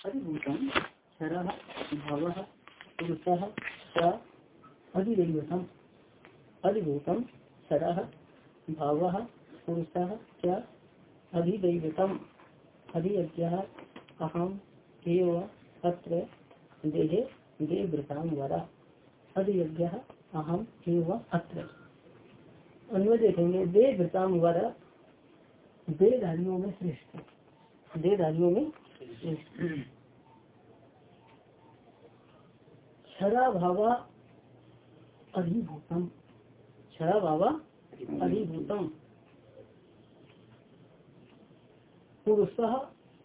अधिभूतम क्षर भाव पुरुषः च अधिदैवतम अधिभूतम क्षर भाव पुरुषः च अधिदैवतम अधियज्ञ अहम एव अत्र। देहे देवृताम वरा अधियज्ञ अहम एव अत्र अन्वय देखेंगे देवृताम वरा देधारियों में श्रेष्ठ। देधारियों में क्षरा भावा अधिभूतम। क्षरा भावा अधिभूतम। पुरुष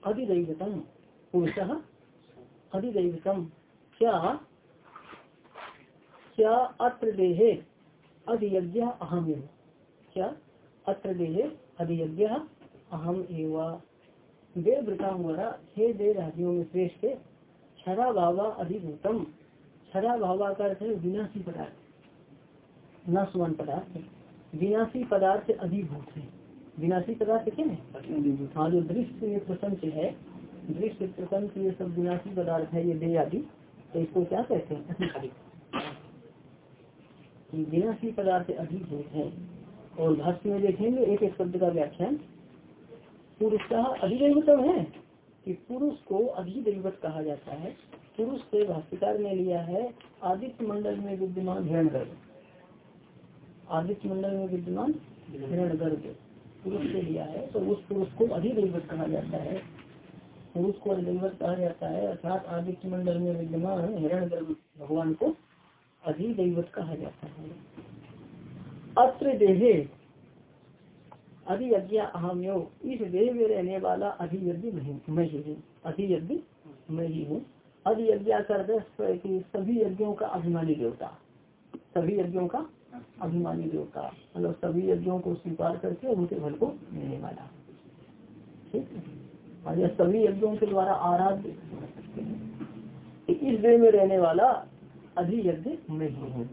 अधिदैवतम पुरुष अधिदैवतम क्या क्या अत्र देहे अधियज्ञ अहम क्या अत्र देहे अधियज्ञ अहम एवं। देवृतांगरा हे दे राज्यों में श्रेष्ठ क्षरा भावा अधिभूतम। क्षरा भावा का अर्थ है विनाशी पदार्थ। नस्वन पदार्थ। विनाशी पदार्थ अधिभूत है। विनाशी पदार्थ क्या है? हाँ जो दृश्य प्रसन्न है दृश्य प्रसन्न ये सब विनाशी पदार्थ है ये दे आदि तो इसको क्या कहते हैं? विनाशी पदार्थ अधिभूत है। और भाष्य में देखेंगे एक एक शब्द का व्याख्यान। पुरुष अधिदैवतम है कि पुरुष को अधिदैवत कहा जाता है। पुरुष से भाष्यकार ने लिया है आदित्य मंडल में विद्यमान हिरण गर्भ आदित्य मंडल में विद्यमान हिरण गर्भ पुरुष से लिया है तो उस पुरुष को अधिदैवत कहा जाता है। पुरुष को अधिदैवत कहा जाता है, अर्थात आदित्य मंडल में विद्यमान हिरण गर्भ भगवान को अधिदैवत कहा जाता है। अत्र देहे अधियज्ञ अहम यो इस देह में रहने वाला अधियज्ञ मैं ही हूँ। अधियज्ञ मैं ही हूँ। अधियज्ञ कर सभी यज्ञों का अभिमानी देवता। सभी यज्ञों का अभिमानी देवता। मतलब सभी यज्ञों को स्वीकार करके उनके फल को देने वाला। ठीक और यह सभी यज्ञों के द्वारा आराध्य। इस देह में रहने वाला अधियज्ञ मैं ही हूँ।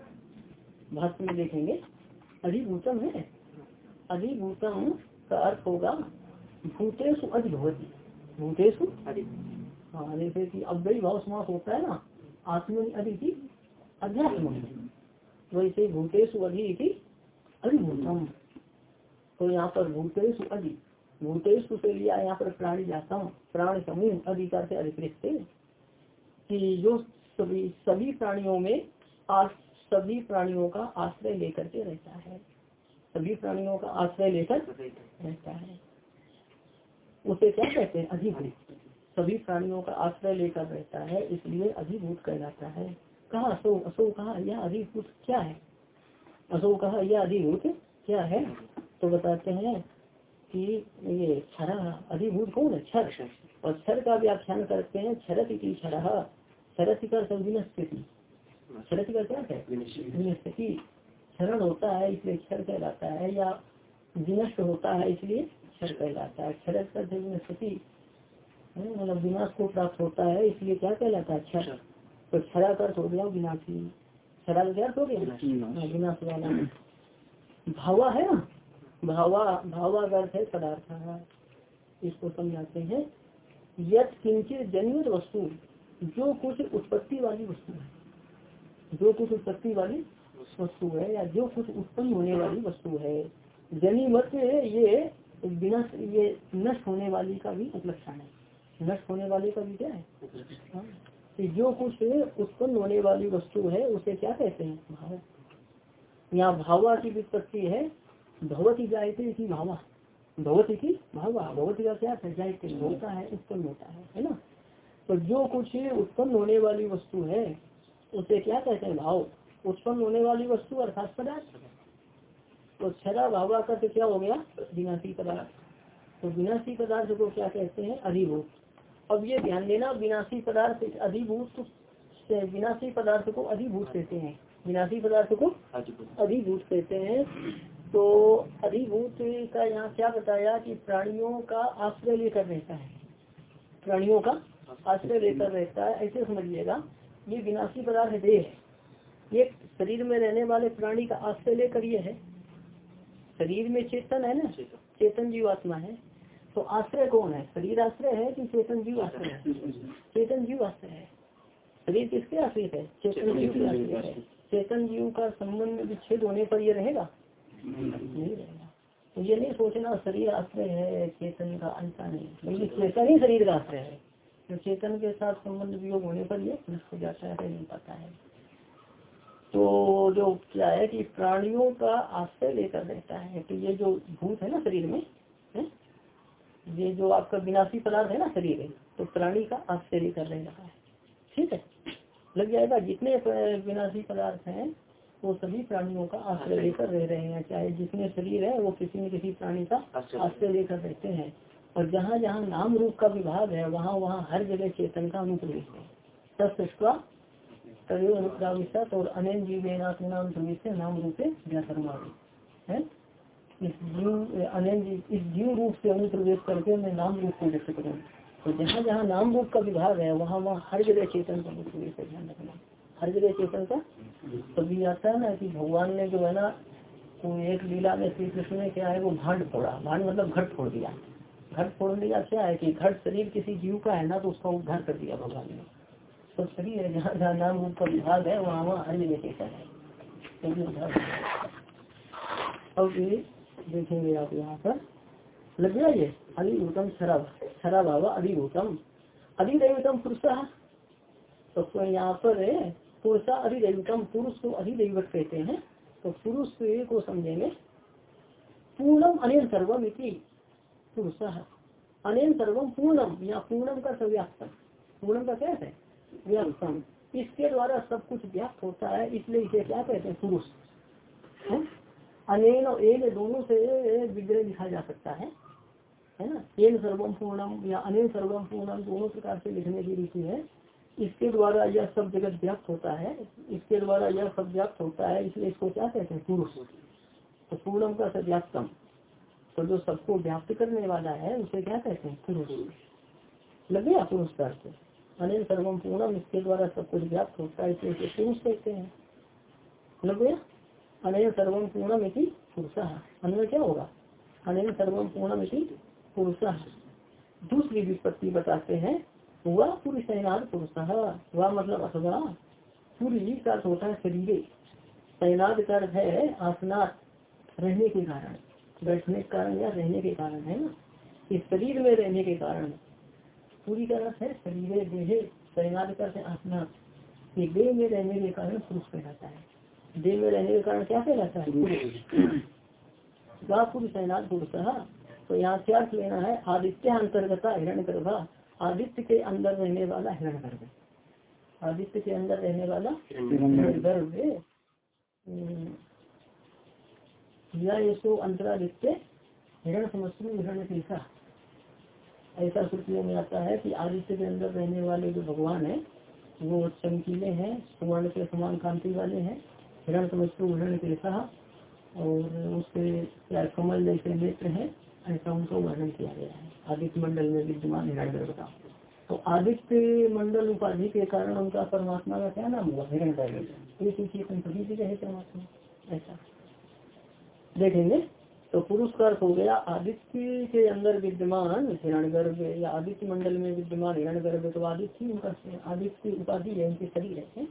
भाष्य में देखेंगे, अधिभूतम है। अधिभूतम का अर्थ होगा भूतेशु अधिभवती। भूतेशु हाँ जैसे कि अव्यय भाव समास होता है ना आत्म अधि अध्यात्म वैसे भूतेशु अधि अधिभूतम। तो यहाँ पर भूतेशु अधि भूतेशु से लिया यहाँ पर प्राणी जाता हूँ। प्राण समूह अधिकार से अधिकृत कि जो सभी सभी प्राणियों में सभी प्राणियों का आश्रय लेकर के रहता है। सभी प्राणियों का आश्रय लेकर रहता है। उसे क्या कहते हैं? अधिभूत। सभी प्राणियों का आश्रय लेकर रहता है इसलिए अधिभूत कहलाता है। कहा असो असो कहा यह अधिभूत क्या है? असो कहा यह अधिभूत क्या है? तो बताते हैं कि ये क्षर अधिभूत कौन है? क्षर। और क्षर का व्याख्यान करते हैं क्षरत की क्षर। क्षरत का विनस्थिति क्षरत का क्या है? विनस्थिति क्षरण होता है इसलिए क्षर कहलाता है या विनष्ट होता है इसलिए क्षर कहलाता है। क्षर का विनस्पति मतलब विनाश को प्राप्त होता है इसलिए क्या कहलाता है? क्षर। तो क्षरा का अर्थ हो गया विनाशी। क्षरा का क्या हो गया? विनाश। वाला। भावा है ना? भावा भावा का अर्थ है पदार्थ। इसको समझाते हैं। यद किंचित जन्मित वस्तु जो कुछ उत्पत्ति वाली वस्तु है। जो कुछ उत्पत्ति वाली वस्तु है, या जो कुछ उत्पन्न होने वाली वस्तु है। जनी मत ये बिना ये नष्ट होने वाली का भी उपलक्षण है। नष्ट होने वाली का भी क्या है? हाँ। तो जो कुछ उत्पन्न होने वाली वस्तु है, उसे क्या कहते हैं? भाव। यहाँ भावा की विपत्ति है भगवती जायते की भावा। भगवती की भावा। भगवती का क्या है? जायते। होता है, उत्पन्न होता है है ना? तो जो कुछ उत्पन्न होने वाली वस्तु है, उसे क्या कहते हैं? भाव। उत्पन्न होने वाली वस्तु अर्थात पदार्थ। तो छदा भावा का तो क्या हो गया? विनाशी पदार्थ। तो विनाशी पदार्थ को क्या कहते हैं? अधिभूत। अब ये ध्यान देना विनाशी पदार्थ अधिभूत विनाशी पदार्थ को अधिभूत कहते हैं। विनाशी पदार्थ को अधिभूत कहते हैं। तो अधिभूत का यहाँ क्या बताया कि प्राणियों का आश्रय लेकर रहता है। प्राणियों का आश्रय लेकर रहता है। ऐसे समझिएगा। ये विनाशी पदार्थ देह है। ये शरीर में रहने वाले प्राणी का आश्रय लेकर ये है। शरीर में चेतन है ना? चेतन। जीव आत्मा है। तो आश्रय कौन है? शरीर आश्रय है कि चेतन जीव आश्रय है? चेतन जीव आश्रय है। शरीर किसके आश्रित है? चेतन जीव के आश्रित है। चेतन जीव का संबंध विच्छेद होने पर ये रहेगा? नहीं। रहेगा। तो ये नहीं सोचना शरीर आश्रय है चेतन का ऐसा नहीं। बल्कि चेतन। ही शरीर का आश्रय है। तो चेतन के साथ संबंध वियोग होने पर ये नष्ट हो जाता है नहीं पाता है। तो जो क्या है कि प्राणियों का आश्रय लेकर रहता है तो ये जो भूत है ना शरीर में है? ये जो आपका विनाशी पदार्थ है ना शरीर है तो प्राणी का आश्रय लेकर रह रहा है। ठीक है? लग जाएगा जितने विनाशी पदार्थ हैं वो सभी प्राणियों का आश्रय लेकर रह रहे हैं। चाहे जितने शरीर है वो किसी न किसी प्राणी का आश्रय। लेकर रहते हैं। और जहाँ जहाँ नाम रूप का विभाग है वहाँ वहाँ हर जगह चेतन का अनुप्रवेश है। तत्वा तयो अनुप्राविशत और अनैन जीवेनात्म नाम प्रवेश नाम रूपे व्याकरमा है? इस जीव जीव, इस जीव रूप से अनुप्रवेश करके मैं नाम रूप को व्यक्त करूँ तो जहाँ जहाँ नाम रूप का विभाग है, वहाँ वहाँ हर जगह चेतन का अनुप्रवेश है, ध्यान रखना। हर जगह चेतन का? तभी आता है ना कि भगवान ने जो है ना वो एक लीला में श्री कृष्ण ने क्या है, वो भांड फोड़ा। भांड मतलब घट फोड़ दिया। घट फोड़ दिया क्या है कि घट शरीर किसी जीव का है ना तो उसका उद्धार कर दिया भगवान ने। तो शरीर है, जहाँ जहाँ नाम रूप का विभाग है, वहाँ वहाँ हर जगह चेतन है। तो अब देखेंगे आप यहाँ पर। लग गया ये? अधिभूतम शराब शराब आवा अधिभूतम। अधिदेवतम पुरुष। तो यहाँ पर पुरुषा अधिदेवतम, पुरुष को अधिदेवत कहते हैं। तो पुरुष को समझेंगे। पूर्णम अनिल सर्वम इति। पुरुष। अनिल सर्वम पूर्णम। या पूर्णम का सव्याप्तम पूर्णम का क्या है? व्याप्तम इसके द्वारा सब कुछ व्याप्त होता है, इसलिए इसे क्या कहते हैं? पुरुष। अनेन और एक दोनों से विग्रह लिखा जा सकता है। है ना? एन सर्वम पूर्णम या अनिल सर्वम पूर्णम दोनों प्रकार से लिखने की रीति है। इसके द्वारा यह सब जगत व्याप्त होता है। इसके द्वारा यह सब व्याप्त होता है, इसलिए इसको क्या कहते हैं? पुरुष। तो पूर्णम का सव्याप्तम तो जो सबको व्याप्त करने वाला है, उसे क्या कहते हैं? पुरुष। लग पुरुष अर्थ? अनिल सर्वम पूर्णम इसके द्वारा सब कुछ व्याप्त होता है, इसलिए पुरुष कहते हैं। गया अनिल सर्वम पूर्णम इति पुरुष अन्य क्या होगा? अनिल सर्वम पूर्णम इति पुरुष दूसरी विपत्ति बताते हैं, वह पुरुष तैनात पुरुष वह मतलब अथवा सूर्य का अर्थ होता है शरीर। तैनात कर है आसनाथ रहने के कारण। बैठने के कारण या रहने के कारण है ना? इस शरीर में रहने के कारण। पूरी का अर्थ है शरीर देह तैनात कर है आसनाथ ये देह में रहने के कारण पुरुष कहलाता है। देह में रहने के कारण क्या कहलाता है? पुरुष। वह पुरुष तैनात तो यहाँ से अर्थ लेना है आदित्य अंतर्गत हिरण गर्भा आदित्य के अंदर रहने वाला हिरण गर्भ आदित्य के अंदर रहने वाला हिरण गर्भ या इसको अंतरादित्य हिरण समस्तु हिरण तीसा ऐसा श्रुतियों में आता है कि आदित्य के अंदर रहने वाले जो भगवान है, वो चमकीले हैं, सुवर्ण के समान कांति वाले हैं, हिरण समस्तु हिरण तीसा और उसके कमल जैसे नेत्र हैं, ऐसा उनको वर्णन किया गया है। आदित्य मंडल में विद्यमान हिरण्य का तो आदित्य मंडल उपाधि के कारण उनका परमात्मा का क्या नाम हुआ? हिरण्य ये जगह है परमात्मा। ऐसा। देखेंगे। तो पुरुष का अर्थ हो गया, आदित्य के अंदर विद्यमान हिरण गर्भ या आदित्य मंडल में विद्यमान हिरण गर्भ तो आदित्य आदित्य उपाधि है उनके शरीर है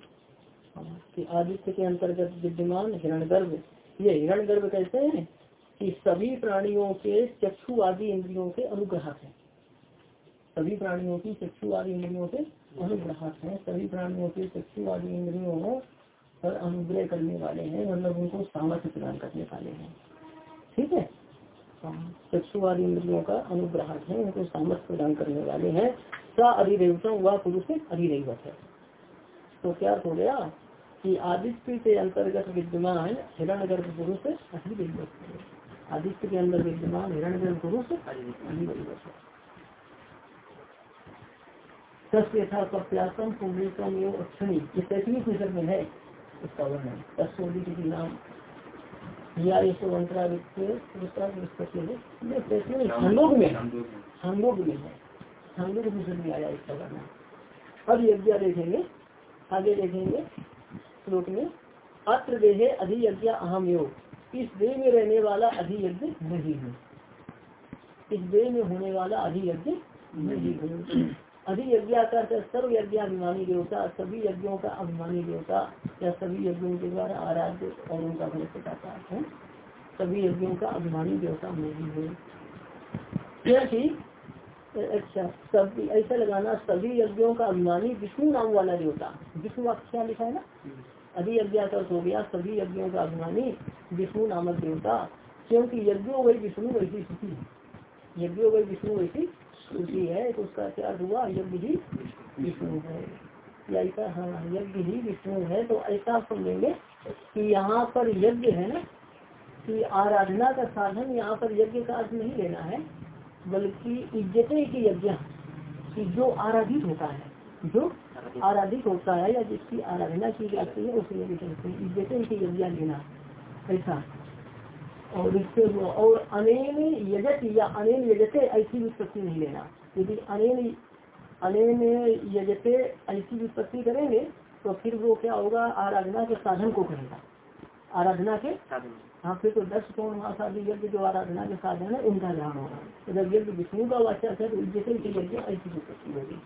कि आदित्य के अंतर्गत विद्यमान हिरण गर्भ ये हिरण गर्भ कैसे है कि सभी प्राणियों के चक्षु आदि इंद्रियों के अनुग्राहक है। सभी प्राणियों की चक्षु आदि इंद्रियों के अनुग्राहक है। सभी प्राणियों के चक्षु आदि इंद्रियों पर अनुग्रह करने वाले हैं मतलब उनको सामर्थ्य प्रदान करने वाले हैं। ठीक है? चक्षु आदि इंद्रियों का अनुग्राहक है उनको सामर्थ्य प्रदान करने वाले हैं। सा अधिदेवता वह पुरुष अधिदेवत है। तो क्या हो गया? कि आदित्य के अंतर्गत विद्यमान हिरण गर्भ पुरुष अधिदेवत है। आदित्य के अंदर विद्यमान हिरण गर्भ पुरुष अधिदेवत तस्था कप्यासम पुण्यतम एवं अक्षणी। ये तैतीस मिशन में है, इसका वर्णन। तस्वी के नाम या ये संलोक में में। है। में आया इसका अब यज्ञ देखेंगे आगे देखेंगे श्लोक में अत्र देहे अधियज्ञ अहम योग इस देह में रहने वाला अधियज्ञ नहीं है। इस देह में होने वाला अधियज्ञ मैं ही हूँ। अधियज्ञ का सर्व यज्ञाभिमानी देवता, सभी यज्ञों का अभिमानी देवता या सभी यज्ञों के द्वारा आराध्य और उनका फल बताता है। सभी यज्ञों का अभिमानी देवता मैं ही। क्योंकि अच्छा सभी ऐसा लगाना सभी यज्ञों का अभिमानी विष्णु नाम वाला देवता। विष्णु क्या लिखा है ना? अधि यज्ञ हो गया, सभी यज्ञों का अभिमानी विष्णु नामक देवता। क्योंकि यज्ञों वही विष्णु वैसी स्थिति यज्ञों वही विष्णु वैसी स्थिति है तो उसका क्या हुआ, यज्ञ ही विष्णु है। या हाँ यज्ञ ही विष्णु है तो ऐसा समझेंगे कि यहाँ पर यज्ञ है ना, कि आराधना का साधन यहाँ पर यज्ञ का अर्थ नहीं लेना है, बल्कि इज़्ज़त की यज्ञ, कि जो आराधित होता है, जो आराधित होता है या जिसकी आराधना की जाती है, उसे यज्ञ कहते इज़्ज़त की यज्ञ लेना, ऐसा। और इससे और अनेन यजत या अनेन यजते ऐसी विपत्ति नहीं लेना। यदि अनेन अनेन यजते ऐसी विपत्ति करेंगे तो फिर वो क्या होगा? आराधना के साधन को कहेगा आराधना के? हाँ फिर तो दस कौन महासादी यज्ञ जो आराधना के साधन है उनका ध्यान होगा। जब यज्ञ विष्णु का वाचक है तो जैसे यज्ञ ऐसी विपत्ति होगी।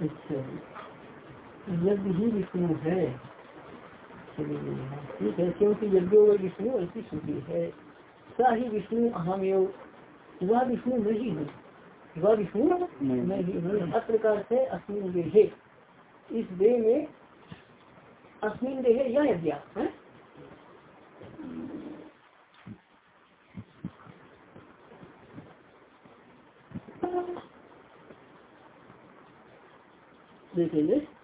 अच्छा। यज्ञ ही विष्णु है। ठीक है? क्योंकि यज्ञ व विष्णु ऐसी श्रुति है। सा ही विष्णु अहम वह विष्णु मैं ही। हूँ वह विष्णु मैं ही। हूँ हर प्रकार से अस्मिन देहे इस देह में अस्मिन देहे या यज्ञ है? देखेंगे।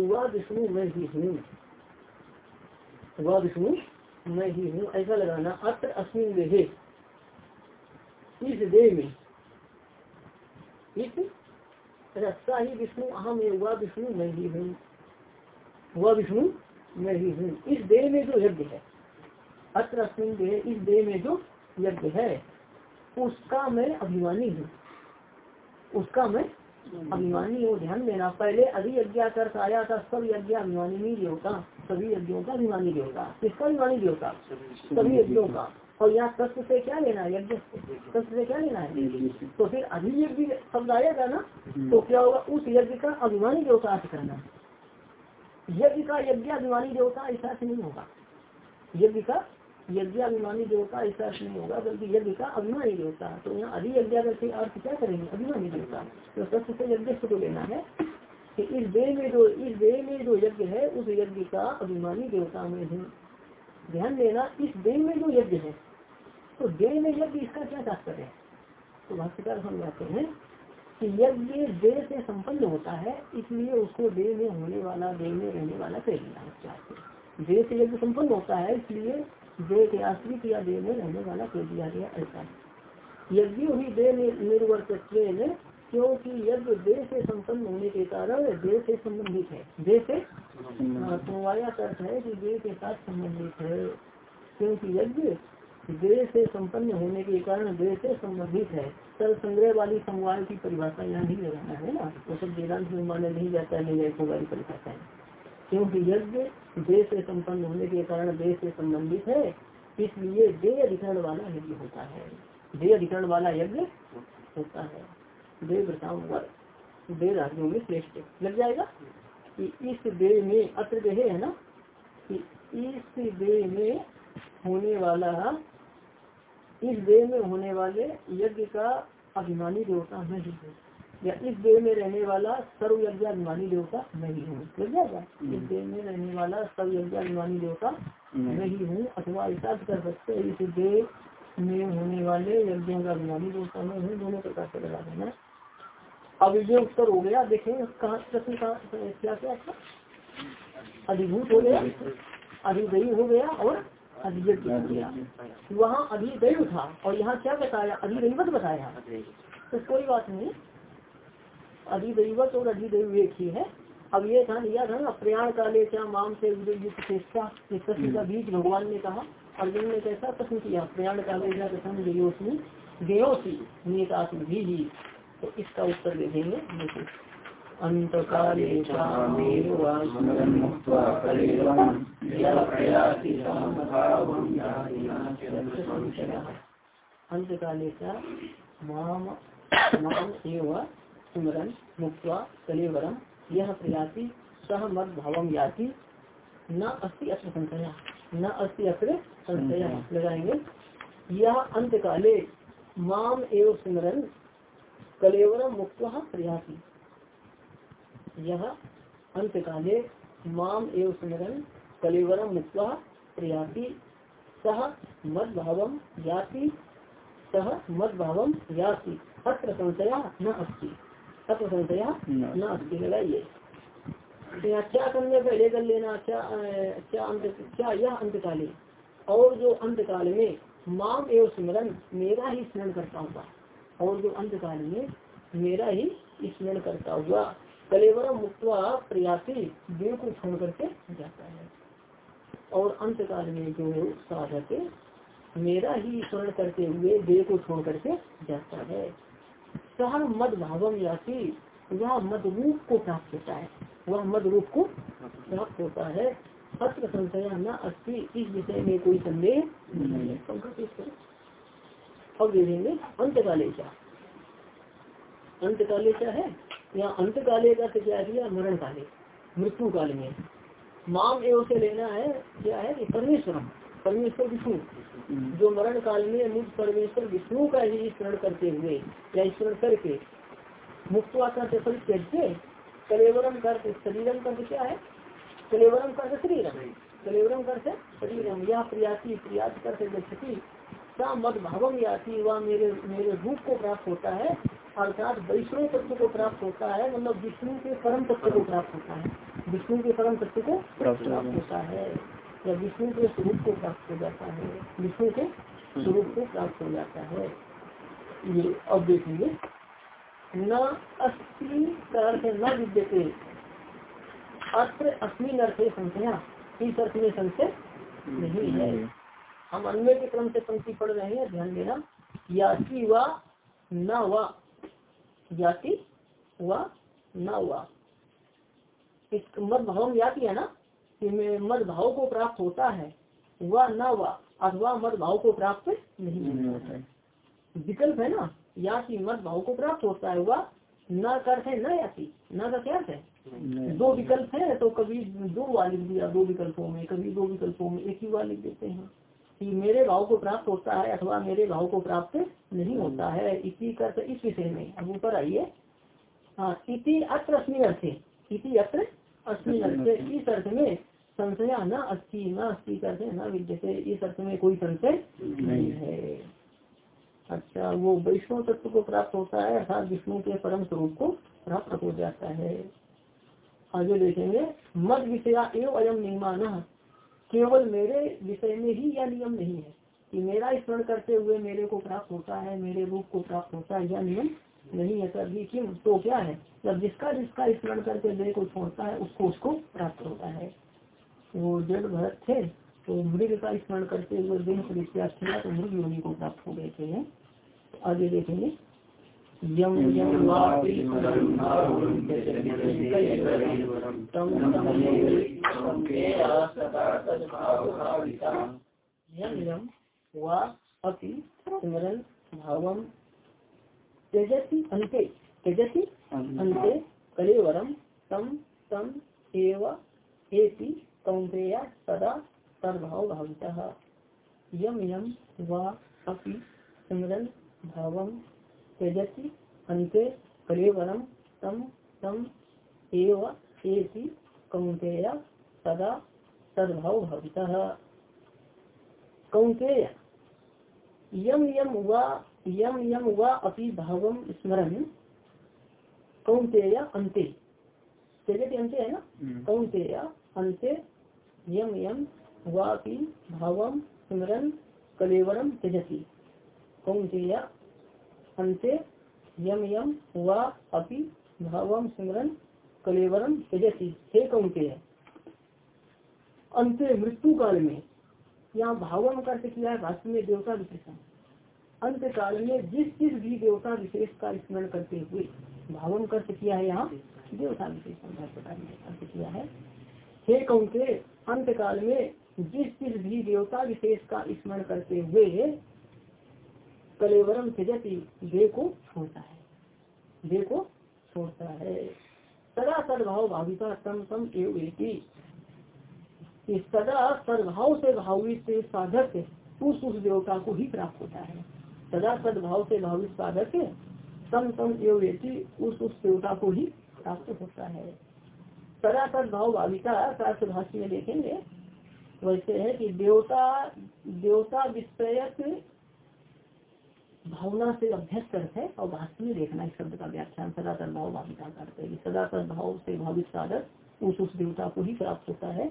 वह विष्णु, मैं ही हूँ। वह विष्णु, मैं ही हूँ, ऐसा लगाना अत्र अस्मिन देहे। इस देह में, इस रस्ता ही विष्णु अहम वह विष्णु, मैं ही हूँ। वह विष्णु, मैं ही हूँ। इस देह में जो यज्ञ है, अत्र अस्मिन देह, इस देह में जो यज्ञ है, उसका मैं अभिमानी हूँ। उसका मैं अभिमानी हो, ध्यान देना। पहले अभी यज्ञ कर आया था, सब यज्ञ अभिमानी नहीं देवता सभी यज्ञों का अभिमानी देवता किसका अभिमानी देवता सभी यज्ञों का। और यहाँ तत्व से क्या लेना है? यज्ञ तत्व से क्या लेना है? तो फिर अधि यज्ञ शब्द आएगा ना तो क्या होगा? उस यज्ञ का अभिमानी देवता अर्थ करना। यज्ञ का यज्ञ अभिमानी देवता ऐसा नहीं होगा। यज्ञ का यज्ञ अभिमानी देवता ऐसा नहीं होगा, बल्कि यज्ञ का अभिमानी देवता। तो यहाँ अधि यज्ञ करके अर्थ क्या करेंगे? अभिमानी देवता। तो सत्य से यज्ञ को लेना है कि इस देह में जो, इस देह में जो यज्ञ है, उस यज्ञ का अभिमानी देवता में हूँ। ध्यान देना, इस देह में जो यज्ञ है तो देह में यज्ञ इसका क्या तात्पर्य है? तो भाष्यकार समझाते हैं कि यज्ञ देह से संपन्न होता है, इसलिए उसको देह में होने वाला, देह में रहने वाला कह दिया देह से यज्ञ संपन्न होता है, इसलिए देह के आश्रित या देह में रहने वाला कह दिया गया ऐसा। यज्ञ ही देह निर्वर्तत्व क्योंकि यज्ञ देह से संपन्न होने के कारण देह से संबंधित है। देह से? तो आया अर्थ है कि देह के साथ संबंधित है, क्योंकि यज्ञ देह से संपन्न होने के कारण देह से संबंधित है। सर्व संग्रह वाली समवाय की परिभाषा यहाँ नहीं लगाना है ना? वो सब वेदांत में माना नहीं जाता है वाली परिभाषा है। क्योंकि यज्ञ देह से संपन्न होने के कारण देह से संबंधित है, इसलिए देह अधिकरण वाला यज्ञ होता है। देह अधिकरण वाला यज्ञ होता है। व्रताओं देह राज्यों में श्रेष्ठ। लग जाएगा कि इस देह में अत्र देह है ना? कि इस देह में होने वाला, इस देह में होने वाले यज्ञ का अभिमानी देवता मैं ही हूँ। या इस देह में रहने वाला सर्व यज्ञ अभिमानी देवता मैं ही। लग जाएगा इस देह में रहने वाला सर्व यज्ञ अभिमानी देवता मैं ही हूँ अथवा ऐसा कर सकते इस देह में होने वाले यज्ञों का अभिमानी देवता मैं हूँ दोनों प्रकार से लगा देना। अब ये उत्तर हो गया देखें कहा प्रश्न का क्या क्या था? अधिभूत हो गया अधिदयी हो गया और अधियज्ञ हो गया। वहाँ अधिदैव था और यहाँ क्या बताया? अधिदैवत बताया। तो कोई बात नहीं अधिदैवत और अधिदैव एक ही है। अब ये था लिया था ना प्रयाण काले क्या माम से चेष्टा का बीच भगवान ने कहा अर्जुन ने कैसा प्रश्न किया प्रयाण काले क्या प्रश्न गेयोसी गेयोसी नियतात्म भी ही। तो इसका उत्तर दे देंगे अंत काले काले माम माम एवं सुमरन मुक्वा कलेवरम यह प्रयाति सह मत भावम याति। न अस्थि अत्र संशया। न अस्थि अत्र संशया। लगाएँगे। यह अंत काले माम एवं सुमरन कलेवरम मुक्त प्रयासी यह अंत काले माम एवं स्मरण कलेवरम मुक्त प्रयासी सह मद भावम याति। सह मद भावम याति। अत्र संशया न अस्ति। अत्र संशया न लगाइए क्या करने पहले कर लेना क्या क्या अंत क्या यह अंत काले और जो अंत काल में माम एवं स्मरण मेरा ही स्मरण करता हुआ। और जो अंत काल में मेरा ही स्मरण करता हुआ। कलेवर मुक्त प्रयासी देव को छोड़ करके जाता है। और अंत काल में जो है साधक मेरा ही स्मरण करते हुए देव को छोड़ करके जाता है। सह मद भावम यासी, वह मद रूप को प्राप्त होता है। वह मद रूप को प्राप्त होता है। अत्र संशया न अस्थि इस विषय में कोई संदेह नहीं है। अब देखेंगे अंत काले क्या अंत काले क्या है? यहाँ अंत काले का क्या दिया मरण काले मृत्यु काल में। माम एवं से लेना है, क्या है? कि परमेश्वरम। परमेश्वर विष्णु। जो मरण काल में मुक्त परमेश्वर विष्णु का ही स्मरण करते हुए या स्मरण करके मुक्त करते परित्यज्य कलेवरम करते शरीरम करते क्या है। कलेवरम करते शरीरम। कलेवरम करते शरीरम। या प्रियासी प्रियास करते गति मत भावम याति वह मेरे मेरे रूप को प्राप्त होता है अर्थात वैष्णव तत्व को प्राप्त होता है मतलब विष्णु के परम तत्व को प्राप्त होता है। विष्णु के परम तत्व को प्राप्त होता है। या विष्णु के स्वरूप को प्राप्त हो जाता है। विष्णु के स्वरूप को प्राप्त हो जाता है। ये अब देखेंगे। न अस्थि का अर्थ न विद्यते। अत्र अस्मिन अर्थे संख्या। इस अर्थ में संशय नहीं है। हम अन्य के क्रम से पंक्ति पढ़ रहे हैं ध्यान देना। या व न व। जाति व न हुआ मद भाव जाति है ना? मद भाव को प्राप्त होता है वह न हुआ अथवा मद भाव को प्राप्त नहीं होता है। विकल्प है ना या कि मद भाव को प्राप्त होता है वह न करते न याति न का क्या है? दो विकल्प है तो कभी दो वाल लिख दिया दो विकल्पों में कभी दो विकल्पों में एक ही वाल लिख देते हैं। कि मेरे भाव को प्राप्त होता है अथवा मेरे भाव को प्राप्त नहीं होता है इसी कर इस विषय में। अब ऊपर आइए। हाँ इति अत्र अस्मी अर्थे इति अत्र अस्मी अर्थे। इस अर्थ में संशया न अस्थि न अस्थि करते न विद्यते इस अर्थ में कोई संशय नहीं है। अच्छा वो वैष्णव तत्व को प्राप्त होता है अर्थात विष्णु के परम स्वरूप को प्राप्त हो जाता है। आगे देखेंगे मद विषया एवं अयम निर्माण केवल मेरे विषय में ही यह नियम नहीं है कि मेरा स्मरण करते हुए मेरे को प्राप्त होता है मेरे रूप को प्राप्त होता है यह नियम नहीं है तभी क्यों तो क्या है? जब जिसका जिसका स्मरण करके मेरे को छोड़ता है उसको उसको प्राप्त होता है। वो जड़ भरत थे तो मृग का स्मरण करते हुए परित्याग किया तो मृग योनि को प्राप्त हो गए थे। आगे देखेंगे। तेजसी अंते तेजसी अंते कलेवरम तम तम एव एति कौंतेय सदा सर्वभाव भाविता यम यम वा अपि भावम तेजसी अंते कलेवरम तम तम एव एति कौंतेय सदा सद्भाव भाविता कौंतेय यम यम वा यम यम वा अपि भावम स्मरण कौंतेय अंते तेजति अंते है ना? कौंतेय अंते यम यम वापि भावम स्मरण कलेवरम तेजति कौंतेय अंते यम यम, वा, अपि भावम स्मरण कलेवरम तेजसी हे कौंतेय अंत मृत्यु काल में। यहाँ भावन का किया है भाष्य में देवता विशेषण। अंत काल में जिस जिस भी देवता विशेष का स्मरण करते हुए भावन कर किया है यहाँ, देवता विशेषण किया है। हे कौन के अंत काल में जिस जिस भी देवता विशेष का स्मरण करते हुए कलेवरम त्यजती देह को छोड़ता है। देह को छोड़ता है। सदा सदभाव भाविता तम तम एवं सदा सदभाव से भावित साधक उस उस देवता को ही प्राप्त होता है। सदा सदभाव से भावित साधक तम तम एवं उस उस देवता को ही प्राप्त होता है। सदा सदभाव भाविता भाष्य में देखेंगे, वैसे है कि देवता देवता विषयक भावना से अभ्यस्त करते है और भाष्य में देखना इस शब्द का व्याख्यान सदातर भाव भाविका करते हैं। सदातर भाव से भावित साधक उस उस देवता को ही प्राप्त होता है।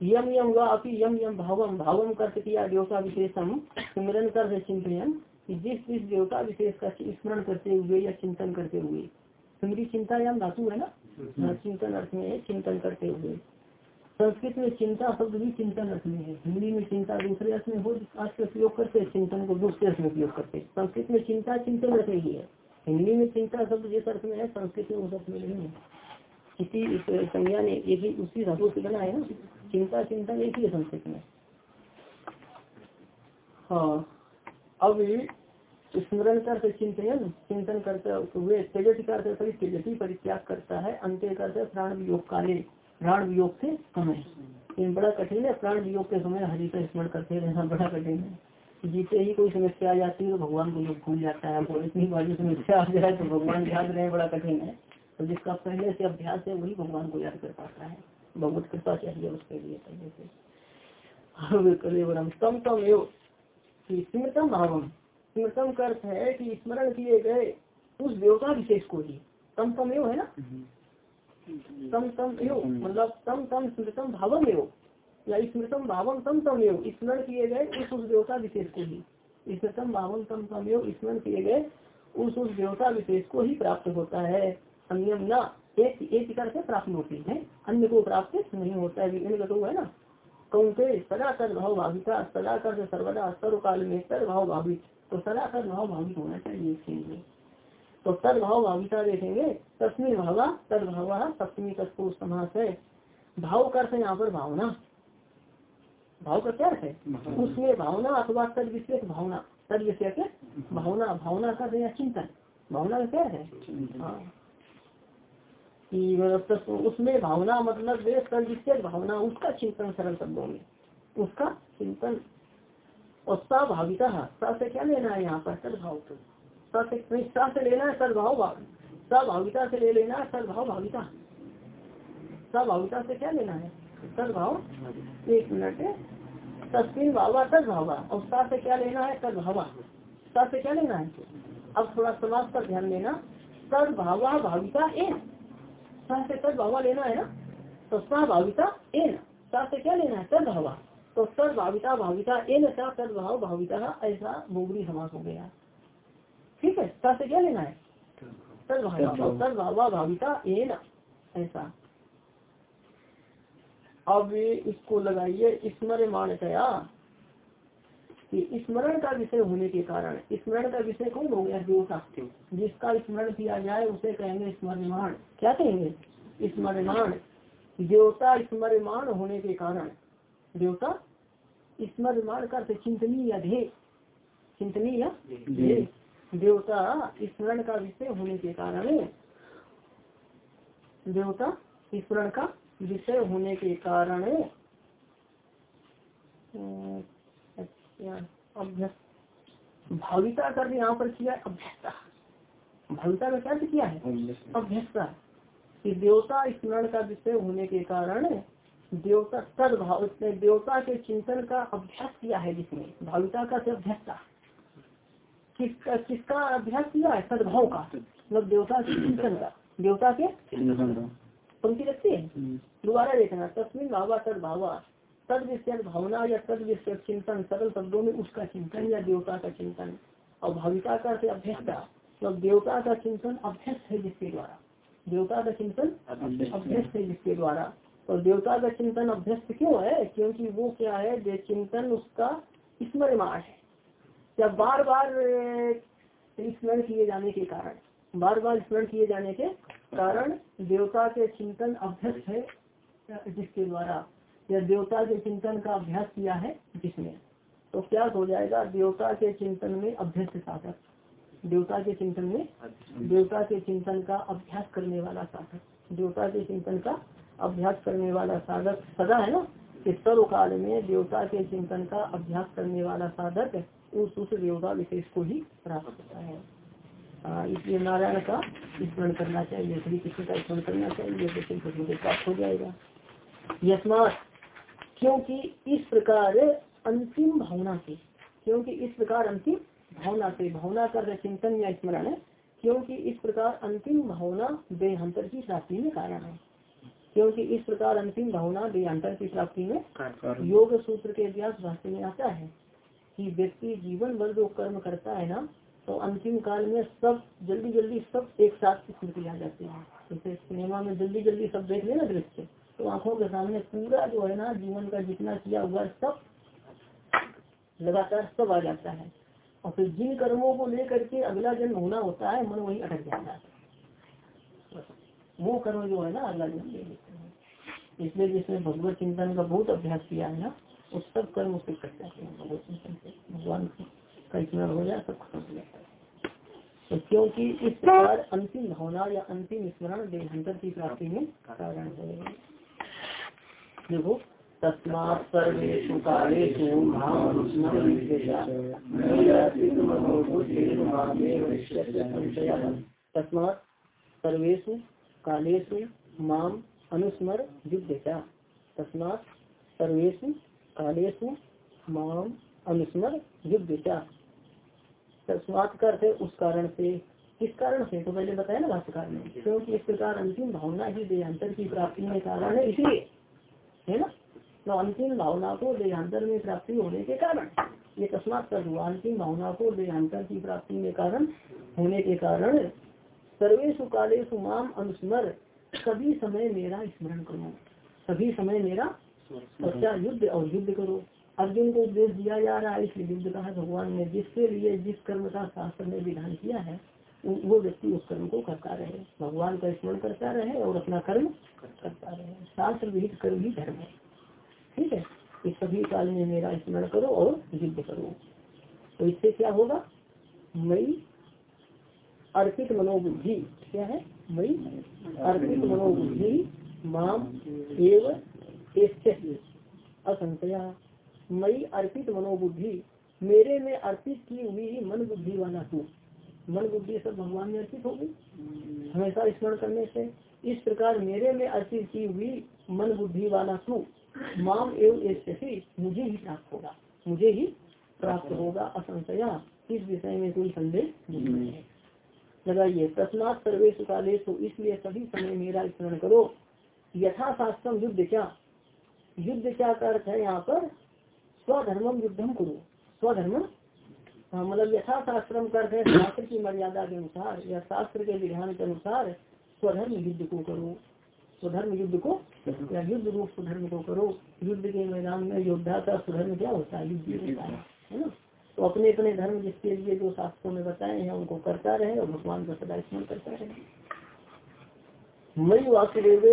यम यम व अपनी यम यम भावम भावम कर किया देवता विशेषम, स्मरण कर चिंतन जिस जिस देवता विशेष का स्मरण करते हुए या चिंतन करते हुए, स्मृति चिंता या धातु है ना? चिंतन अर्थ में है चिंतन करते हुए। संस्कृत में चिंता शब्द भी चिंतन अर्थ में है। हिंदी में चिंता दूसरे अर्थ में हो आज का प्रयोग करते हैं चिंतन को दूसरे अर्थ में उपयोग करते संस्कृत में चिंता चिंतन अर्थ ही है। हिंदी में चिंता शब्द जिस अर्थ में है संस्कृत में उस अर्थ में नहीं है। किसी संज्ञा ने एक ही उसी धातु से बना है ना चिंता चिंतन एक ही है संस्कृत में। हाँ। अब स्मरण करते चिंतन चिंतन करते हुए तेजस करते परित्याग करता है, अंत्य करते प्राण वियोग काले, प्राण वियोग के समय। इन बड़ा कठिन है, प्राण वियोग के समय हरि का स्मरण करते रहना बड़ा कठिन है। जीते ही कोई समस्या आ जाती है तो भगवान को लोग भूल जाता है। और इतनी बारी समस्या आ जाए तो भगवान याद रहे, बड़ा कठिन है। तो जिसका पहले से अभ्यास है, वही भगवान को याद कर पाता है। भगवत कृपा चाहिए उसके लिए पहले से। तम तम एवं स्मृतम भावम। स्मृतम का अर्थ है कि स्मरण किए गए उस देवता विशेष को ही तम तम एवं है ना? तम तम एव मतलब तम तम स्मृतम भावम एव। या स्मृतम भावम तम तम एव स्मरण किए गए उस उस देवता विशेष को ही स्मृतम भावम तम तम एव स्मरण किए गए उस उस देवता विशेष को ही प्राप्त होता है। अन्यम न एक एक करके प्राप्त होती है। अन्य को प्राप्त नहीं होता है। है ना? कौनते सदा सदभाव भाविता सदा कर सर्वदा सर्व काल में सदभाव भावित। तो सदा सदभाव भावित होना चाहिए इसके लिए तो तदभाव भाविता देखेंगे तस्मी भावा तदभाव सप्तमी तत्पुरुष समास है। भाव करते यहाँ पर भावना। भाव का क्या है? उसमें भावना अथवा तद विशेष भावना। तद विषय के भावना भावना का या चिंतन। भावना का क्या है? हाँ। मतलब उसमें भावना मतलब तद विशेष भावना उसका चिंतन सरल शब्दों में। उसका चिंतन और स्वाभाविता सा से क्या लेना है यहाँ पर? सदभाव तो। सा से लेना है सदभाव स्वाभाविता से ले लेना है सदभाव भाविता। स्वाभाविता से क्या लेना है? सदभाव एक मिनट तस्वीन भावा सदभावा। और सा से क्या लेना है? सदभावा। सा से क्या लेना है? अब थोड़ा समाज पर ध्यान देना। सदभावा भाविता एन। सा से सदभावा लेना है ना? तो स्वाभाविता एन। सा से क्या लेना है? सदभावा। तो सदभाविता भाविता एन सा सदभाव भाविता ऐसा बोगरी समास हो गया। ठीक है? सा से क्या लेना है? सदभावा भाविता एन ऐसा। अब इसको लगाइए स्मरण मानतया कि स्मरण का विषय होने के कारण स्मरण का विषय कौन हो गया? देवता। जिसका स्मरण किया जाए उसे कहेंगे स्मरणमान क्या कहेंगे? स्मरणमान देवता स्मरणमान होने के कारण। देवता स्मरणमान का चिंतनी या ध्येय। चिंतनी या ध्येय। देवता स्मरण का विषय होने के कारण देवता स्मरण का विषय होने के कारण भाविता कर यहाँ पर किया अभ्यस्ता। भाविता का क्या किया है? अभ्यस्ता। कि देवता स्मरण का विषय होने के कारण देवता सदभाव देवता के चिंतन का अभ्यास किया है जिसने भाविता का से अभ्यस्ता। किसका किसका अभ्यास किया है? सदभाव का। मतलब देवता के चिंतन का। देवता के पंक्ति रखते हैं। हम्म। दोबारा देखना तस्वीन भावा सदभावा। तद विषय भावना या तद विषय चिंतन सरल शब्दों में उसका चिंतन या देवता का चिंतन और भाविता का से अभ्यस्त। मतलब देवता का चिंतन अभ्यस्त है जिसके द्वारा। देवता का चिंतन अभ्यस्त है जिसके द्वारा। और देवता का चिंतन अभ्यस्त क्यों है? क्योंकि वो क्या है? जो चिंतन उसका स्मरण है। या बार बार स्मरण किए जाने के कारण बार बार स्मरण किए जाने के कारण देवता के चिंतन अभ्यस्त है जिसके द्वारा या देवता के चिंतन का अभ्यास किया है जिसने तो क्या हो जाएगा? देवता के चिंतन में अभ्यस्त साधक देवता के चिंतन में देवता के चिंतन का अभ्यास करने वाला साधक देवता के चिंतन का अभ्यास करने वाला साधक सदा है ना? कि सर्व काल में देवता के चिंतन का अभ्यास करने वाला साधक उस उस देवता विशेष को ही प्राप्त होता है। इसलिए नारायण का स्मरण करना चाहिए, श्री कृष्ण का स्मरण करना चाहिए तो प्राप्त हो जाएगा। यशमात क्योंकि इस प्रकार अंतिम भावना से, क्योंकि इस प्रकार अंतिम भावना से, भावना कर चिंतन या स्मरण है क्योंकि इस प्रकार अंतिम भावना देहांतर की प्राप्ति में कारण है। क्योंकि इस प्रकार अंतिम भावना देहांतर की प्राप्ति में योग सूत्र के अभ्यास भाष्य में आता है कि व्यक्ति जीवन भर जो कर्म करता है ना तो अंतिम काल में सब जल्दी जल्दी सब एक साथ की स्मृति आ जाती है। जैसे सिनेमा में जल्दी जल्दी सब देख लेना दृश्य तो आँखों के सामने पूरा जो है ना जीवन का जितना किया हुआ सब लगातार सब आ जाता है। और फिर जिन कर्मों को लेकर के अगला जन्म होना होता है मन वही अटक जाता है। वो कर्म जो है ना अगला जन्म ले इसलिए जिसने भगवत चिंतन का बहुत अभ्यास किया है ना, उस सब कर्म उसके कट जाते हैं। भगवत चिंतन से भगवान का स्मरण हो जाए, सब खत्म हो जाता है। तो क्योंकि इस प्रकार अंतिम भावना या अंतिम स्मरण देहांतर की प्राप्ति में कारण है। देखो तस्मात् सर्वेषु कालेषु माम अनुस्मर युद्ध तस्मात् सर्वेषु कालेषु माम अनुस्मर युद्ध तस्मात करते उस कारण से। किस कारण से? तो पहले बताया ना भाष्यकार ने। क्योंकि इस प्रकार अंतिम भावना ही देहांतर की प्राप्ति में कारण है, इसलिए। है ना? तो अंतिम भावना को देहांतर में प्राप्ति होने के कारण। ये तस्मात कर हुआ। अंतिम भावना को देहांतर की प्राप्ति में कारण होने के कारण। सर्वेशु काले माम अनुस्मर सभी समय मेरा स्मरण करो। सभी समय मेरा क्या युद्ध और युद्ध करो। अर्जुन को उपदेश दिया जा रहा है इसलिए युद्ध कहा भगवान ने जिसके लिए जिस कर्म का शास्त्र ने विधान किया है वो व्यक्ति उस कर्म को करता रहे। भगवान का स्मरण करता रहे और अपना कर्म करता रहे। शास्त्र विहित कर्म ही धर्म है। ठीक है? इस सभी काल में मेरा स्मरण करो और युद्ध करो। तो इससे क्या होगा? मई अर्पित मनोबुद्धि। क्या है? मई? अर्पित मनोबुद्धि, माम, एवं असंशया मई, अर्पित मनोबुद्धि। मेरे में अर्पित की हुई मन बुद्धि वाला तू मन बुद्धि सब भगवान में अर्पित होगी हमेशा स्मरण करने से। इस प्रकार मेरे में अर्पित की हुई मन बुद्धि वाला तू माम, एवं मुझे ही प्राप्त होगा। मुझे ही प्राप्त होगा। असंशया इस विषय में कोई संदेह नहीं है। लगाइए। तस्मात सर्वेश काले तो इसलिए सभी समय मेरा स्मरण करो। यथाशास्त्र युद्ध क्या युद्ध क्या का अर्थ है यहाँ पर स्वधर्मम युद्धम करो। स्वधर्म? हाँ मतलब यथाशास्त्र अर्थ है शास्त्र की मर्यादा के अनुसार, या शास्त्र के विधान के अनुसार स्वधर्म युद्ध को करो। स्वधर्म युद्ध को, या युद्ध रूप स्वधर्म को करो। युद्ध के मैदान में योद्धा का स्वधर्म क्या होता है? युद्ध होता है ना? तो अपने अपने धर्म जिसके लिए जो शास्त्रों में बताए हैं, उनको करता रहे और भगवान का सदा स्मरण करता रहे। मई वासुदेव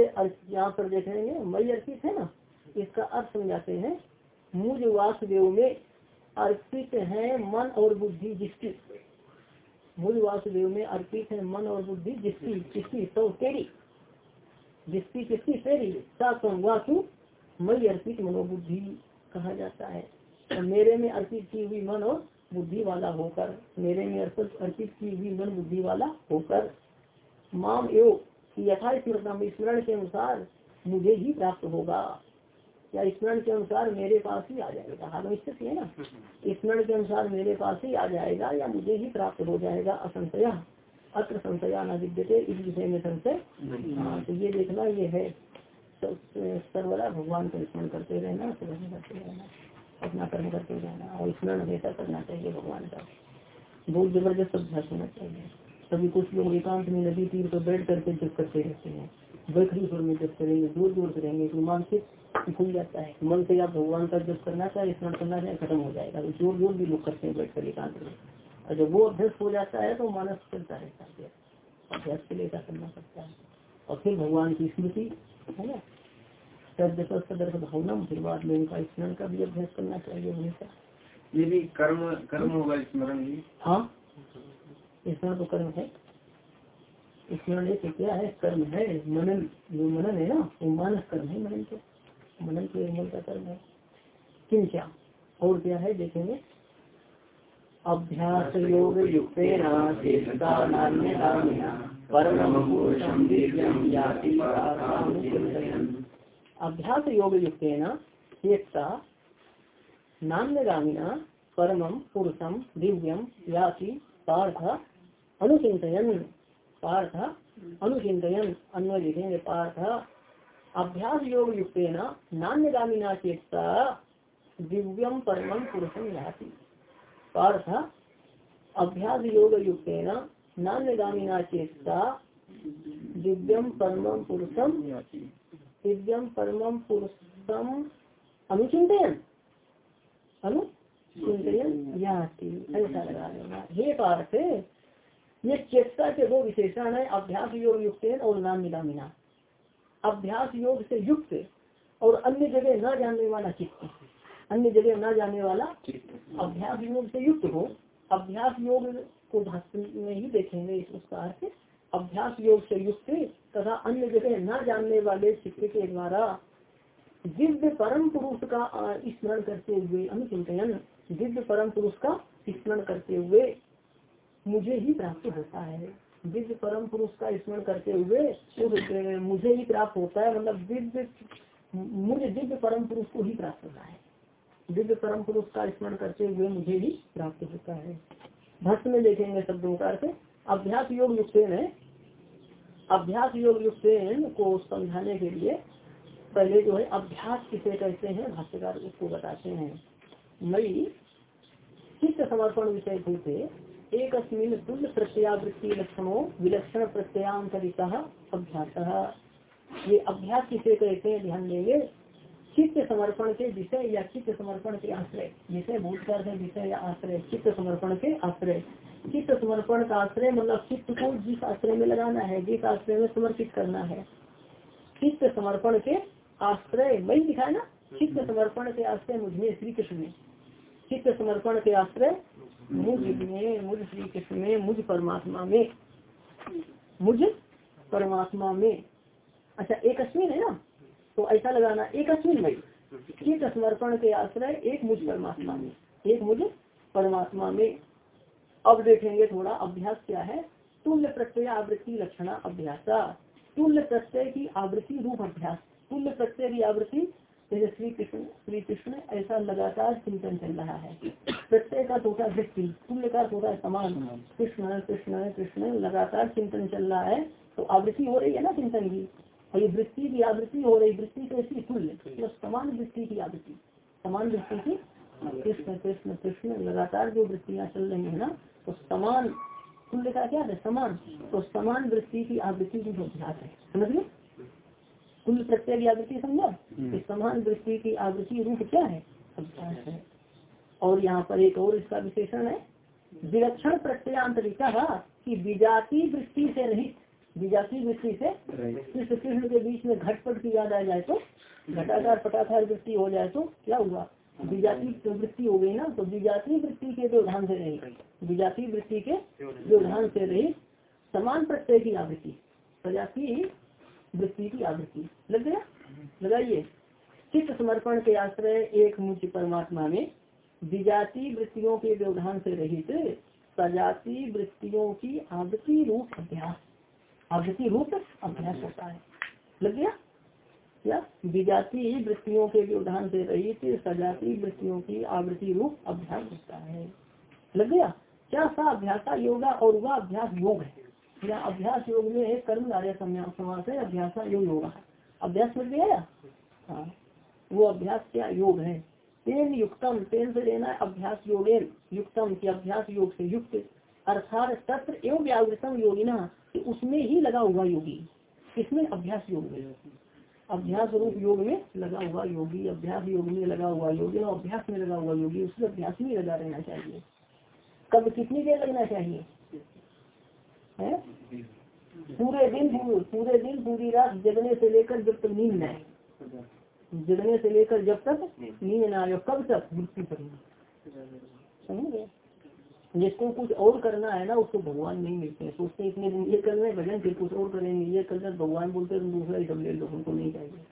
यहाँ पर देखेंगे। मई अर्पित है ना? इसका अर्थ समझाते हैं। मुझ वासुदेव में अर्पित है मन और बुद्धि जिसकी? मुझ वासुदेव में अर्पित है मन और बुद्धि जिसकी? किसकी? तो तेरी। जिसकी किसकी? तेरी। वासु मई अर्पित मनोबुद्धि कहा जाता है। मेरे में अर्पित की हुई मन और बुद्धि वाला होकर मेरे में अर्पित अर्पित की हुई मन बुद्धि वाला होकर माम एवं यथा स्मरण के अनुसार मुझे ही प्राप्त होगा। या स्मरण के अनुसार मेरे पास ही आ जाएगा। हाल स्थित है ना? स्मरण के अनुसार मेरे पास ही आ जाएगा या मुझे ही प्राप्त हो जाएगा। असंशया अत्र संशया न विद्यते इस विषय में संशय हाँ तो ये देखना ये है। तो सर्वदा भगवान का स्मरण करते रहना करते रहना। अपना कर्म करते रहना और स्मरण हमेशा करना चाहिए भगवान का। बहुत ज़बरदस्त अभ्यास होना चाहिए। सभी कुछ लोग एकांत में नदी तीर पर बैठ करके जब करते रहते हैं स्वर में जब करेंगे दूर दूर से रहेंगे तो मानसिक भूल जाता है। मन से आप भगवान का जब करना चाहे स्मरण करना चाहे, खत्म हो जाएगा। तो ज़ोर ज़ोर भी लोग करते हैं बैठ कर एकांत में। और जब वो अभ्यस्त हो जाता है तो मानस चलता रहता है। अभ्यास के लिए क्या करना पड़ता है? और फिर भगवान की स्मृति, है ना? सदर्श भावना फिर बाद में उनका स्मरण का भी अभ्यास करना चाहिए हमेशा। ये भी कर्म कर्म होगा स्मरण भी? हाँ। स्मरण तो कर्म है। स्मरण एक क्या है? कर्म है। मनन जो मनन है ना वो मानस कर्म है मनन के। मनन के मन का कर्म है। किन क्या? और क्या है देखेंगे। अभ्यास योग युक्त अभ्यास योग युक्त एकता नान्यगामिना परम पुरुषम दिव्यम याति, पार्थ अनुचिंतन पार्थ अनुचिंतन अन्वय लिखेंगे पार्थ। अभ्यास योग युक्त नान्यगामिना चेतता दिव्यम परम पुरुषम याति। पार्थ अभ्यास योग युक्त नान्यगामिना चेतता दिव्यम परम पुरुषम दिव्यम परम पुरुषम अनुचिंतन अनुचिंतन ऐसा लगा लेना हे पार्थ ये चेतता के दो विशेषण है अभ्यास योग युक्त और नाम निगामिना अभ्यास योग से युक्त और अन्य जगह न जानने वाला चित्त। अन्य जगह न जाने वाला अभ्यास योग से युक्त हो। अभ्यास योग को भाषण में ही देखेंगे इस उसका अर्थ अभ्यास योग से युक्त तथा अन्य जगह न जानने वाले चित्त के द्वारा दिव्य परम पुरुष का स्मरण करते हुए अनुचिंतन दिव्य परम पुरुष का स्मरण करते हुए मुझे ही प्राप्त होता है। दिव्य परम पुरुष का स्मरण करते हुए मुझे ही प्राप्त होता है मतलब दिव्य, मुझे दिव्य परम पुरुष को ही प्राप्त होता है। दिव्य परम पुरुष का स्मरण करते हुए मुझे ही प्राप्त होता है। भक्त में देखेंगे शब्दों का अर्थ। अभ्यास योग युक्त है अभ्यास योग युक्त को समझाने के लिए पहले जो है अभ्यास किसे कहते हैं, भाष्यकार उसको बताते हैं। मई चित्त समर्पण विषय भूते एक तुल्य प्रत्यावृत्ति लक्षणों विलक्षण प्रत्यांतरित अभ्यास। ये अभ्यास किसे कहते हैं, ध्यान देंगे। चित्त समर्पण के विषय या चित्त समर्पण के आश्रय विषय भूत है विषय या आश्रय चित्त समर्पण के आश्रय। चित्त समर्पण का आश्रय मतलब चित्त को जिस आश्रय में लगाना है, जिस आश्रय में समर्पित करना है। चित्त समर्पण के आश्रय, वही दिखा ना? चित्त समर्पण के आश्रय मुझमें श्री कृष्ण में चित्त समर्पण के आश्रय मुझमें मुझ श्री कृष्ण में, मुझ परमात्मा में। मुझ परमात्मा में। अच्छा एक अश्विन है ना? तो ऐसा लगाना एक अश्विन में चित्त समर्पण के आश्रय एक मुझ परमात्मा में, एक मुझ परमात्मा में। अब देखेंगे थोड़ा अभ्यास क्या है। तुल्य प्रत्यय आवृत्ति लक्षण अभ्यास। तुल्य प्रत्यय की आवृत्ति रूप अभ्यास। तुल्य प्रत्यय की आवृत्ति श्री कृष्ण श्री कृष्ण, ऐसा लगातार चिंतन चल रहा है। प्रत्यय का छोटा व्यक्ति तुल्य का छोटा समान। कृष्ण कृष्ण कृष्ण, लगातार चिंतन चल रहा है। तो आवृत्ति हो रही है ना चिंतन की? और ये वृत्ति की आवृत्ति हो रही वृत्ति कैसी? तुल्य। तो समान वृत्ति की आवृत्ति। समान वृत्ति की कृष्ण कृष्ण कृष्ण लगातार जो वृत्तियाँ चल रही है ना तो समान तुल्य का क्या है? समान। तो समान वृत्ति की आवृत्ति की अभ्यास है। समझ गए? कुल प्रत्यय की आवृत्ति समझा? हम्म। समान वृत्ति की आवृत्ति रूप क्या है? अभ्यास है। और यहाँ पर एक और इसका विशेषण है। विलक्षण प्रत्ययांतरिका की विजाति वृत्ति से रहित विजाति वृत्ति से कृष्ण कृष्ण के बीच में घटपट की याद आ जाए तो घटाकार पटाकार वृत्ति हो जाए तो क्या हुआ? विजाति वृत्ति हो गई ना तो विजाति वृत्ति के व्यवधान से रही। विजाति वृत्ति के व्यवधान से रही। समान प्रत्यय की आवृत्ति प्रजाति वृत्ति की आवृत्ति। लग गया? लगाइए। चित्त समर्पण के आश्रय एक मुझ परमात्मा में? विजाति वृत्तियों के व्यवधान से रहित प्रजाति वृत्तियों की आवृत्ति रूप अभ्यास। आवृत्ति रूप अभ्यास होता है। लग गया? क्या विजाति वृत्तियों के व्यवधान से रहित सजाती वृत्तियों की आवृत्ति रूप अभ्यास होता है। लग गया? क्या सा अभ्यास योगा और वह अभ्यास योग है। या अभ्यास योग में कर्म नार्य समास है अभ्यास योग योगा अभ्यास मिल गया? हाँ। वो अभ्यास क्या योग है? तेन युक्तम, तेन से लेना अभ्यास योगेन। युक्तम की अभ्यास योग से युक्त। अर्थात तत्र एवं व्यावृतम योगिना उसमें ही लगा हुआ योगी। इसमें अभ्यास योग में। अभ्यास रूप योग में लगा हुआ योगी अभ्यास योग में लगा हुआ योगी और अभ्यास में लगा हुआ योगी उसमें अभ्यास में लगा रहना चाहिए। कब कितनी देर लगना चाहिए? है? पूरे दिन पूरे दिन पूरी रात जगने से लेकर जब तक नींद न जगने से लेकर जब तक नींद। न आए कब तक मृत्यु करेंगे समझ? गए जिसको कुछ और करना है ना उसको भगवान नहीं मिलते हैं। सोचते हैं इतने दिन ये कर रहे भजन फिर कुछ और करेंगे ये कर रहे भगवान बोलते तुम दूसरा ही सब ले लो उनको नहीं चाहिए।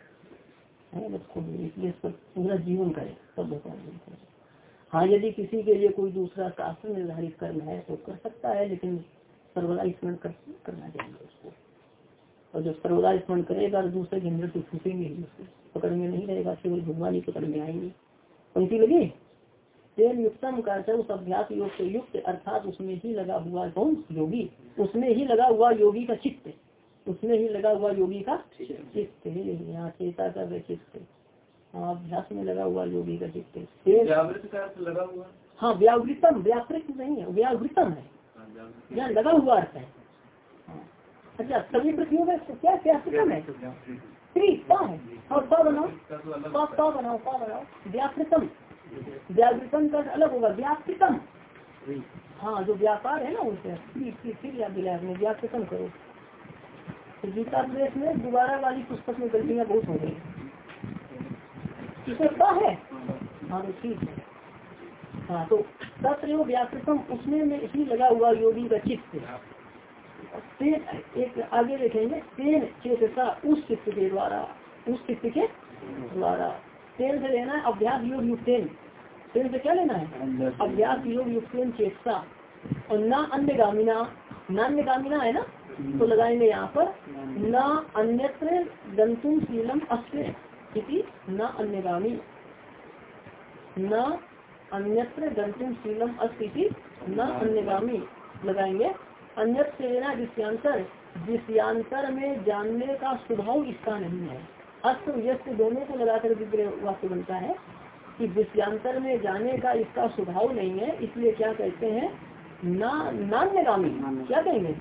है उसको इसलिए सब पूरा जीवन करे सब भगवान मिलते हैं हाँ यदि किसी के लिए कोई दूसरा शास्त्र निर्धारित करना है तो कर सकता है लेकिन सर्वदा स्मरण कर, करना चाहिए उसको। और जब सर्वदा स्मरण करेगा तो दूसरे के अंदर तो छूटेंगे ही उसको। पकड़ में नहीं रहेगा केवल भगवान ही पकड़ में आएँगे। पंक्ति लगी? तेल युक्तम का उस अभ्यास योग से युक्त अर्थात उसमें ही लगा हुआ कौन? योगी। उसमें ही लगा हुआ योगी का चित्त। उसमें ही लगा हुआ योगी का चित्त। यहाँ चेता का चित्त। हाँ अभ्यास में लगा हुआ योगी का चित्त। लगा हुआ? हाँ व्यावृतम व्यापृत नहीं है व्यावृतम है। यहाँ लगा हुआ अर्थ है। अच्छा सभी पृथ्वी में क्या क्या है? है। और क्या बनाओ। क्या बनाओ क्या बनाओ। व्यापृतम। व्यावृतम का अलग होगा व्यापृतम हाँ जो व्यापार है ना उनसे फिर याद दिलाया अपने व्यापृतम करो। तो गीता प्रेस में दोबारा वाली पुस्तक में गलतियाँ बहुत हो गई। इसे क्या है? हाँ तो ठीक है। हाँ तो तत्र व्यापृतम उसमें में इसी लगा हुआ योगी का चित्त। एक आगे देखेंगे तेन चेतसा उस चित्त के द्वारा उस चित्त के द्वारा। तेन से लेना है अभ्यास योग युक्तेन तेन से क्या लेना है? अभ्यास योग युक्तेन चेतसा और न अन्य गामिना नान्य गामिना है ना? तो लगाएँगे यहाँ पर न अन्यत्र दंतुम शीलम अस्त्र न अन्यगामी न अन्यत्र दंतुम शीलम अस्थिति न अन्यगामी लगाएँगे। अन्यत्र से लेना विषयांतर विषयांतर में जानने का स्वभाव इसका नहीं है। अस्त्र व्यस्त दोनों को लगाकर विग्रह वाक्य बनता है कि विषयांतर में जाने का इसका स्वभाव नहीं है इसलिए क्या कहते हैं? ना नान्यगामी। क्या कहेंगे?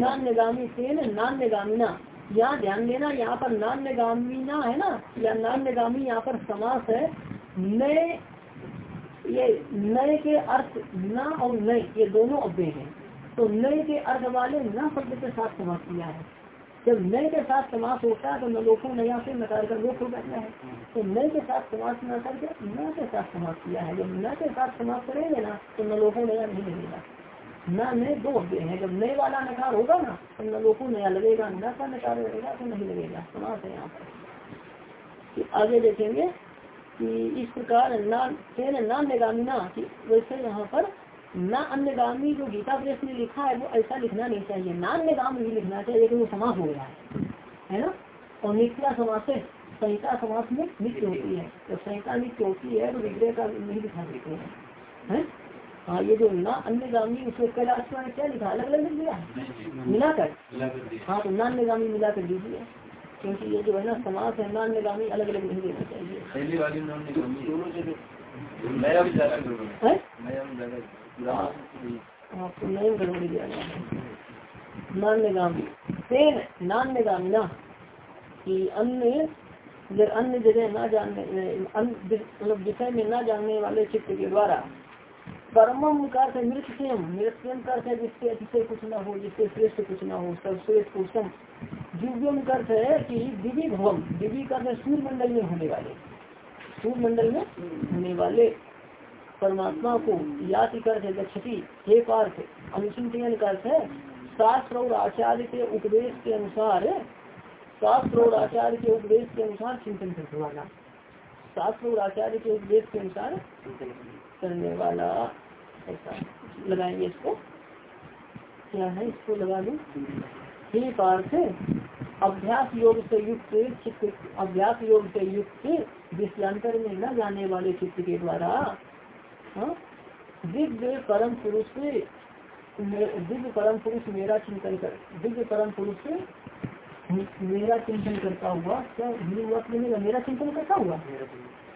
नान्यगामी तेन नान्यगामिना। यहाँ ध्यान देना यहाँ पर नान्यगामिना है ना? या नान्यगामी यहाँ पर समास है। नए ये नए के अर्थ न और नए ये दोनों अव्यय हैं। तो नए के अर्थ वाले न शब्द के साथ समास किया है। जब नए के साथ समास होता है तो नलोको नया से नकार कर लोक हो जाता है। तो नए के साथ समास न करके, न के साथ समास किया है। जब न के साथ समास करेंगे ना तो नलोको नया नहीं लगेगा न नए दो अव्यय है। जब नए वाला नकार होगा ना तो नलोको नया लगेगा। न का नकार लगेगा तो नहीं लगेगा। समास है यहाँ पर। आगे देखेंगे कि इस प्रकार ना नान निगामिना वैसे यहाँ पर न अन्यगामी जो गीता प्रेस में लिखा है वो ऐसा लिखना नहीं चाहिए। नान्यगाम भी लिखना चाहिए लेकिन वो समास हो गया है। है ना? और नित्या समास से संहिता समास में नित्य होती है। तो संहिता नित्य होती है तो विग्रह का नहीं लिखा देते हैं। हाँ? ये जो ना अन्यगामी उसमें कैलाश में क्या लिखा? अलग अलग लिख दिया? मिलाकर? हाँ तो नान्यगामी मिलाकर दीजिए क्योंकि ये जो है ना समास है नान्यगामी अलग अलग नहीं देना चाहिए नयन गड़बड़ी तेन कि अन्य अन्य जगह ना जानने मतलब विषय में ना जानने वाले चित्त के द्वारा परमम का अर्थ मृत स्वयं का अर्थ है जिससे अतिशय कुछ ना हो जिससे श्रेष्ठ कुछ ना हो सर्वश्रेष्ठ पुरुषम दिव्यम का है कि दिव्य भवन दिव्य सूर्य मंडल में होने वाले सूर्य मंडल में होने वाले परमात्मा को याद कर हे पार्थ अनुचिंतन अर्थ है शास्त्र और आचार्य के उपदेश के अनुसार, शास्त्र और आचार्य के उपदेश के अनुसार चिंतन करने वाला शास्त्र और आचार्य के उपदेश के अनुसार करने वाला, ऐसा लगाएँगे इसको क्या है इसको लगा दो हे पार्थ, अभ्यास योग से युक्त, चित्त, अभ्यास योग से युक्त विषयांतर में न जाने वाले चित्त के द्वारा? दिव्य परम पुरुष से दिव्य परम पुरुष मेरा चिंतन कर दिव्य परम पुरुष से मेरा चिंतन करता हुआ क्या हिंदी हुआ मिलेगा मेरा चिंतन करता हुआ?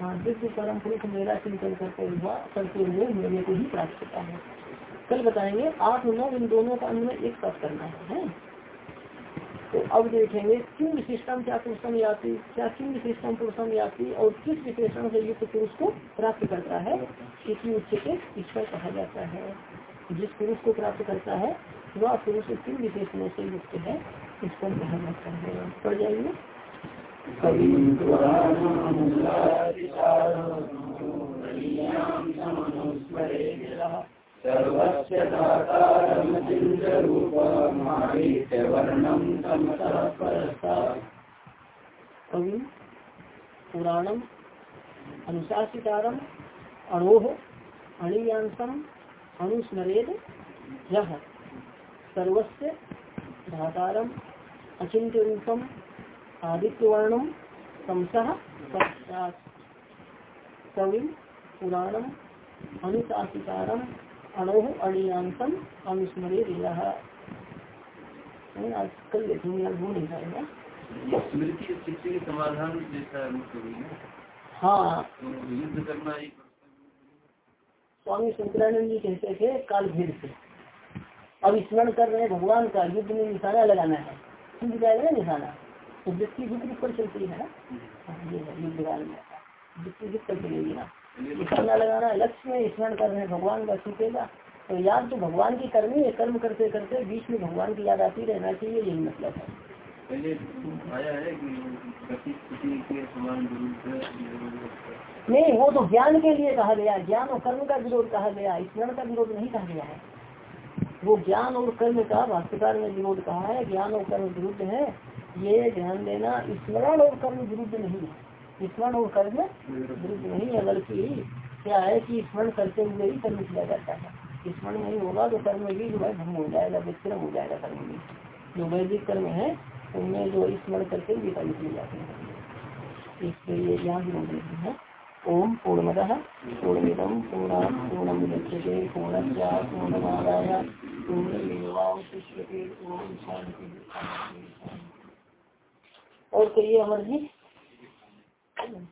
हाँ दिव्य परम पुरुष मेरा चिंतन करते हुआ करते हुए मेरे को ही प्राप्त करता है। कल बताएँगे आठ नौ इन दोनों का अन्वय एक साथ करना है, है? तो अब देखेंगे किन विशेषण क्या पुरुषम याति क्या किन विशेषण पुरुषम याति और किस विशेषण से युक्त पुरुष को प्राप्त करता है, इसी उच्च के ईश्वर कहा जाता है। जिस पुरुष को प्राप्त करता है, वह पुरुष किन विशेषणों से युक्त है ईश्वर कहा जाता है। पढ़ जाइए। अनुस्मरेदिलः कवि, पुराणम अनुशासितारम अणोह अनुस्मरेद यह सर्वस्य धातारम अचिंत्य रूपम आदित्यवर्णम पश्चात। कवि, पुराणम, अनुशासितारम अणोह अणियांसम अनुस्मरेद यह आज कल देखेंगे आज वो नहीं पाएगा स्मृति समाधान जैसा है हाँ। तो युद्ध करना एक स्वामी शंकरानंद जी कहते थे काल भेद से। अब स्मरण कर रहे हैं भगवान का युद्ध में निशाना लगाना है। युद्ध जाएगा ना निशाना। तो वृत्ति विपरीत पर चलती है ना? हाँ, ये है युद्ध काल में। वृत्ति विपरीत पर चलेगी ना? निशाना लगाना लक्ष्य में स्मरण कर रहे हैं भगवान का छूटेगा। तो याद तो भगवान की करनी है कर्म करते करते बीच में भगवान की याद आती रहना चाहिए यही मतलब है। आया है कि के नहीं वो तो ज्ञान के लिए कहा गया ज्ञान और कर्म का विरोध कहा गया स्मरण का विरोध नहीं कहा गया है। वो ज्ञान और कर्म का भाष्यकार ने विरोध कहा है ज्ञान और कर्म विरुद्ध है ये ध्यान देना स्मरण और कर्म विरुद्ध नहीं है। स्मरण और कर्म नहीं है बल्कि क्या है कि स्मरण करते हुए ही कर्म किया जाता है। स्मरण नहीं होगा तो कर्म भी जो है भंग हो जाएगा विक्रम हो जाएगा कर्म भी जो वैदिक कर्म है, उनमें जो स्मरण करके भी कर्म किए जाते हैं। इसलिए यहाँ विरोध नहीं है। ओम पूर्णमद पूर्णमिदम पूर्णा पूर्णमुदच्यते पूर्णस्या पूर्णमादाय पूर्णमेवावशिष्यते ओम शांति। और कहिए अमर जी? Amen.